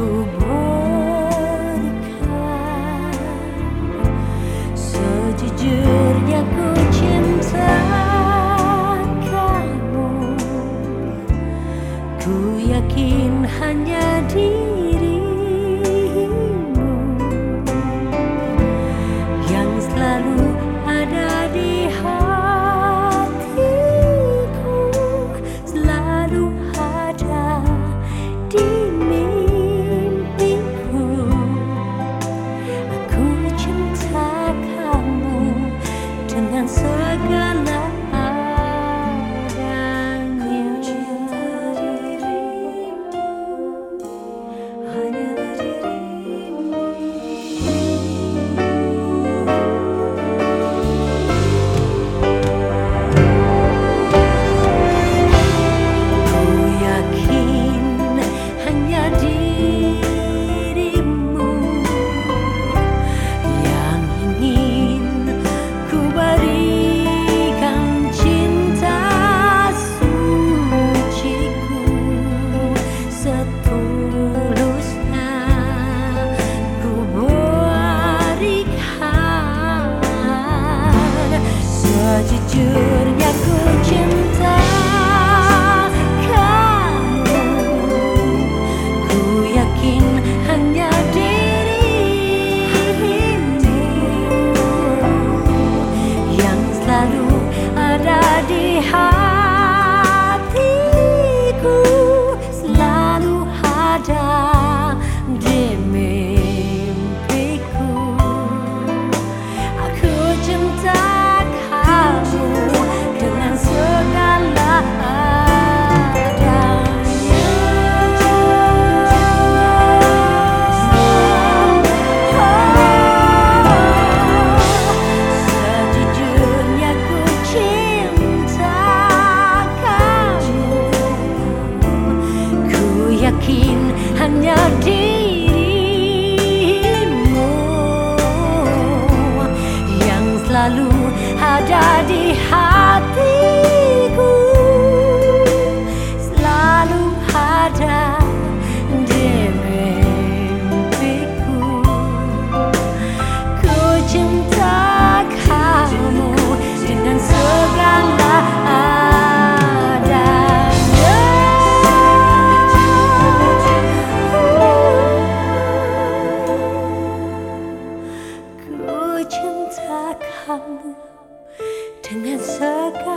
who Jujurnya ku cinta kamu. Ku yakin hanya dirimu Yang selalu ada di hati. selalu ada di hati. dengan segala